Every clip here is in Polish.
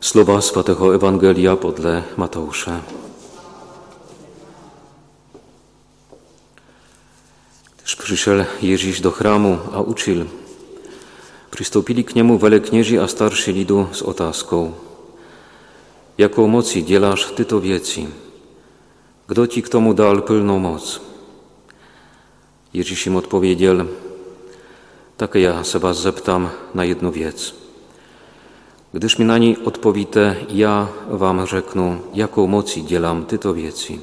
Słowa Świętego Ewangelia podle Mateusza. Gdyż przyszedł Jezus do chramu, a uczył, przystąpili k niemu wieleknieży a starszy lidu z otaską. Jaką mocy dzielasz ty to wieci? Kto ci k tomu dal pełną moc? Jezus im odpowiedział, tak ja se was zeptam na jedną wiec. Gdyż mi na niej odpowite, ja wam rzeknu, jaką mocy dzielam ty to wieci.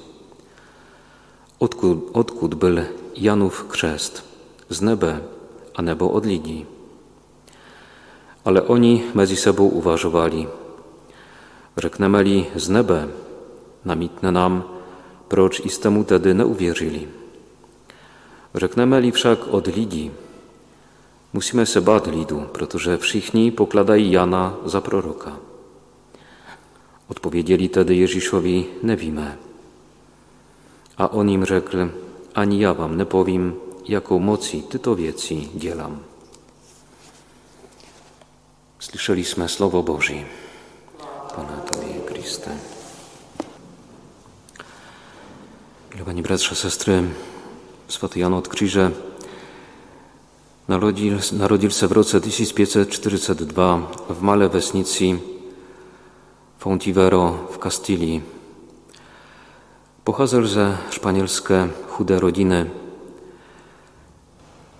Odkud, odkud był Janów chrzest? Z nebe, a nebo od lidí. Ale oni mezi sebou uvažovali. Řekneme-li z nebe, namítne nám, proč jste mu tedy neuvěřili. Řekneme-li však od lidí, musíme se bát lidu, protože všichni pokladají Jana za proroka. Odpowiedzieli tedy Ježíšovi, nevíme. A on im řekl, ani ja wam nepowiem, jaką mocy ty to wieci dzielam. Słyszeliśmy Słowo Boże. Pana Tobie, Chryste. Milowani bratrze, sestry, Swaty Jan od Krzyże narodził, narodził się w roku 1542 w male wesnicy Fontivero w Kastylii. Pochodził ze szpanielskie chude rodziny.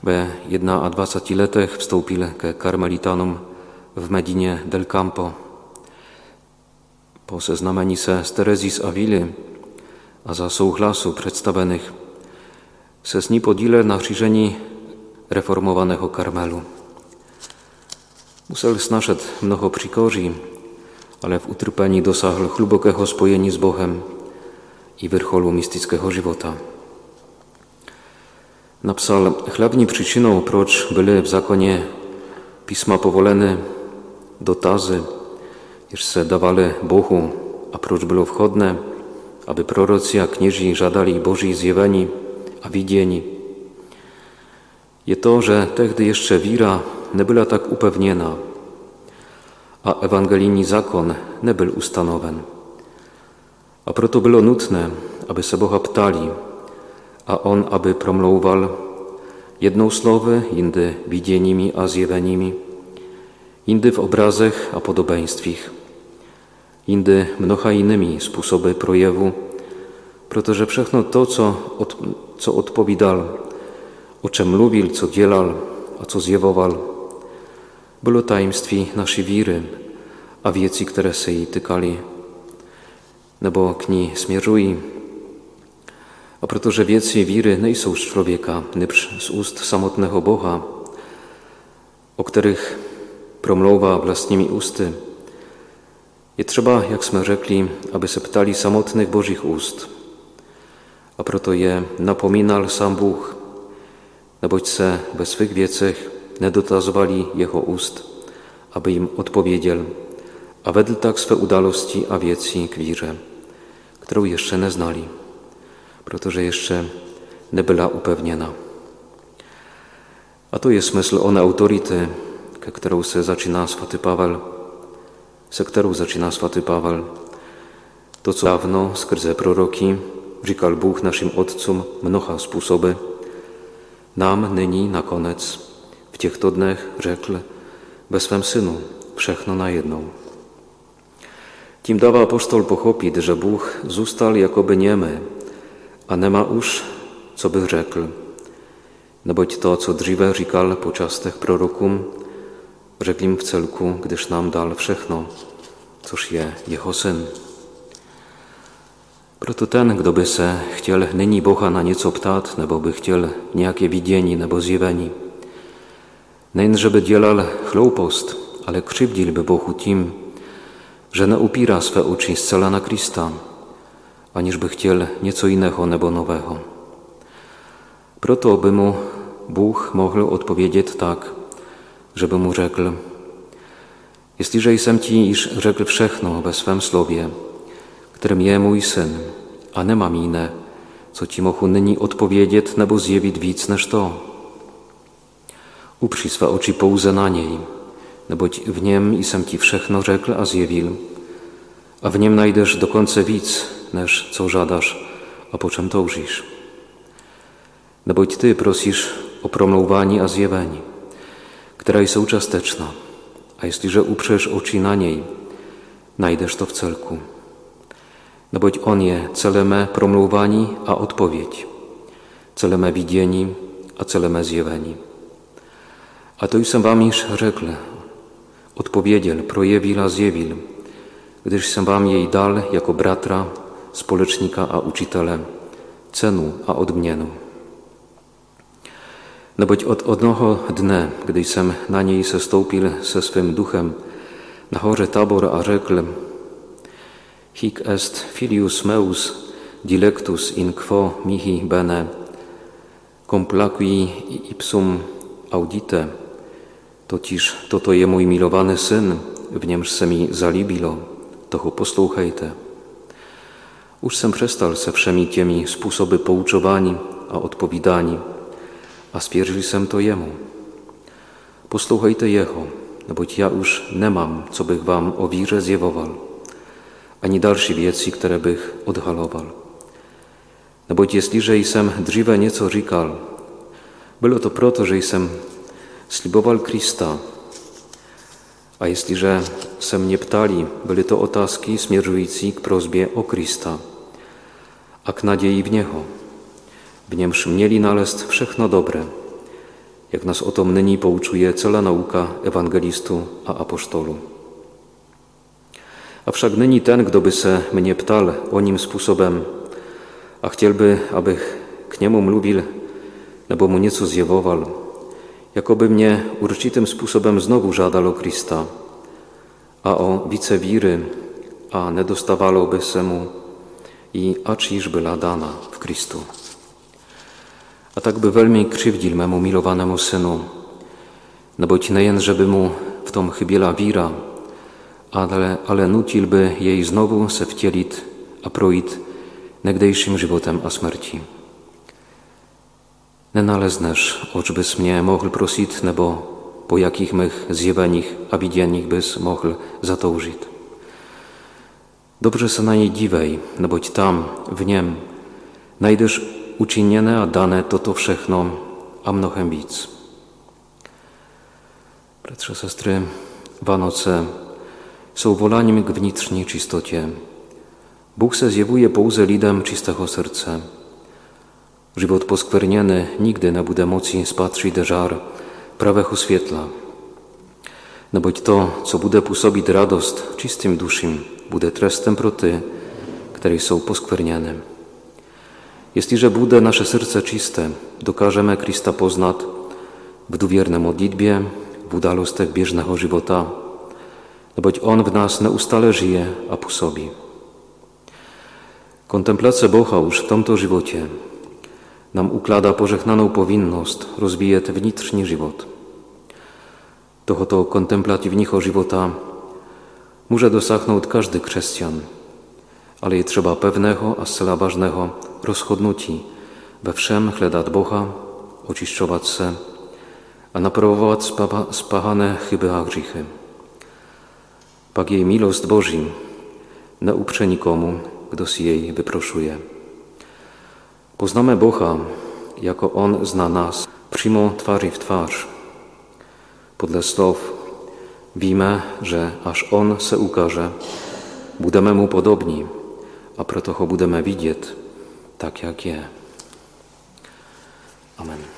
We 21 latach wstąpił ke karmelitanom w Medinie del Campo. Po seznameni se z Terezji z Avily, a za souhlasu przedstawionych se z ní podílel na reformovaného Karmelu. Musel snašet mnoho přikoří, ale w utrpení dosáhl hlubokého spojení s Bohem i vrcholu mystického života. Napsal, hlavní příčinou, proč byly v zákoně písma povoleny dotazy, jež se dávaly Bohu, a proč bylo vchodné, aby proroci a kněží žádali Boží zjevení a widzieni. Je to, że tehdy jeszcze wira nie była tak upewniona, a ewangelijny zakon nie był ustanowen. A proto było nutne, aby se Boha ptali, a On aby promlouval jedną słowy, indy widzienimi a zjewenimi, indy w obrazach a podobieństwach, indy mnoha innymi sposoby projewu, protože všechno to, co, od, co odpovídal, o czym mówił, co dzielał, a co zjewował, było tajemství naszej wiry, a wieci, które se jej tykali, nebo k ní směřují. A protože věci víry nejsou z człowieka, lecz z ust samotnego Boha, o których promluwa własnymi usty, je trzeba, jak jsme řekli, aby se ptali samotnych Bożych ust – a proto je napominal sam Bůh, neboť se swych wiecach nedotazovali jeho ust, aby im odpowiedział, a wedl tak swe udalosti a wieci k wirze, którą jeszcze nie znali, protože jeszcze nie była upewniona. A to jest smysl one autority, ke którą se zaczyna swaty Paweł, se którą zaczyna swaty Paweł, to co dawno skrze proroki Říkal Bůh našim otcům mnoha způsoby. Nám nyní nakonec v těchto dnech řekl ve svém synu všechno najednou. Tím dává apostol pochopit, že Bůh zůstal jakoby niemy, a nemá už, co by řekl. Neboť to, co dříve říkal po častech prorokům, řekl jim v celku, gdyż nám dal všechno, což je jeho syn. Proto ten, kdo by se chtěl nyní Boha na něco ptát, nebo by chtěl nějaké vidění nebo zjevení, nejen, že by dělal chloupost, ale křivdil by Bohu tím, że nie upira swe oczy zcela na Krista, aniż by chciał nieco innego nebo nowego. Proto by mu Bóg mógł odpowiedzieć tak, żeby mu rzekł Jeśliże jestem Ci iż rzekł wszechno we swym słowie, którym je mój syn, a mam inne, co ci mohu nyní odpowiedzieć nebo zjevit víc než to. Upři swe oči pouze na něj, neboť v něm jsem ti všechno řekl a zjevil, a v něm najdeš dokonce víc, než co žádáš a po czym toużysz. Neboť Ty prosisz o promlouvání a zjevení, která jsou častečná, a jestliže upřeš oči na niej, najdeš to v celku. Neboť On je celé mé promlouvání a odpověď, celé mé vidění a celé mé zjevení. A to jsem vám již řekl, odpowiedział, projevil a zjevil, gdyż jsem vám jej dal jako bratra, společníka a učitele, cenu a odměnu. Neboť od onoho dne, gdy jsem na niej sestoupil se swym duchem na chorze Tabor a řekl Hic est filius meus dilectus in quo mihi bene complaqui ipsum audite Totiž toto je mój milowany syn, w niemż se mi zalibilo, toho poslouchejte. Už jsem přestal se všemi těmi způsoby poučování a odpovídání a stwierdził jsem to jemu. Poslouchejte jeho, neboť ja už nemám, co bych vám o víře zjevoval, ani další věci, které bych odhaloval. Neboť jestliže jsem dříve něco říkal, bylo to proto, że jsem sliboval Krista. A jestliže se mě ptali, byly to otázky směřující k prozbě o Krista a k naději v Něho. W niemż mieli nalest všechno dobre, jak nas o tom nyní pouczuje cała nauka ewangelistu a apoštolu. A wszak nyní ten, kdo by se mnie ptal o nim sposobem, a chciałby, abych k niemu mluvil, nebo mu nieco zjewował, jakoby mnie určitým sposobem znowu żadalo Krista, a o wiry, a nedostawalo by se mu i acz byla dana w Kristu. A tak by veľmi krzywdil memu milowanemu synu, neboť nejen, żeby mu w tom chybiela víra, ale, ale nutil by jej znowu se wtielit a projít negdejszym životem a smrti. Nenalezneš, oč bys mnie mohl prosit, nebo po jakich mych zjeveních a viděních bys mohl zatoužit. Dobrze se na niej dziwej, neboť tam, w niem, najdeš uczynione a dane toto všechno a mnohem víc. Bratrze, sestry, Vánoce są wolaniem k vnitřní čistotě. Bóg se zjevuje pouze lidem czystego serca. Żywot poskwerniany nigdy na bude moci spatřit żar prawech oświetla. Neboť to, co bude působit radost czystym duszym, bude trestem pro ty, które są poskwerniane. Jestliže bude nasze serce czyste, dokážeme Krista poznat w duwierne modlitbie, w udalostech bieżnego żywota, neboť On w nas neustale żyje a působí. Kontemplacja Boha już w tomto żywocie nam uklada pożechnaną powinność rozwijać vnitřní život. Tohoto kontemplativního života może dosáhnout każdy chrześcijan, ale je trzeba pewnego a zcela ważnego rozchodnutí we všem hledat Boha, očišťovat se a napravovat spáchané chyby a hříchy. Pak jej milost Boží neupře nikomu, kdo si jej wyproszuje. Poznamy Boha, jako On zna nas, přímo twarzy w twarz. Podle slov víme, że aż On se ukaże, budeme Mu podobni, a proto ho budeme widzieć tak, jak je. Amen.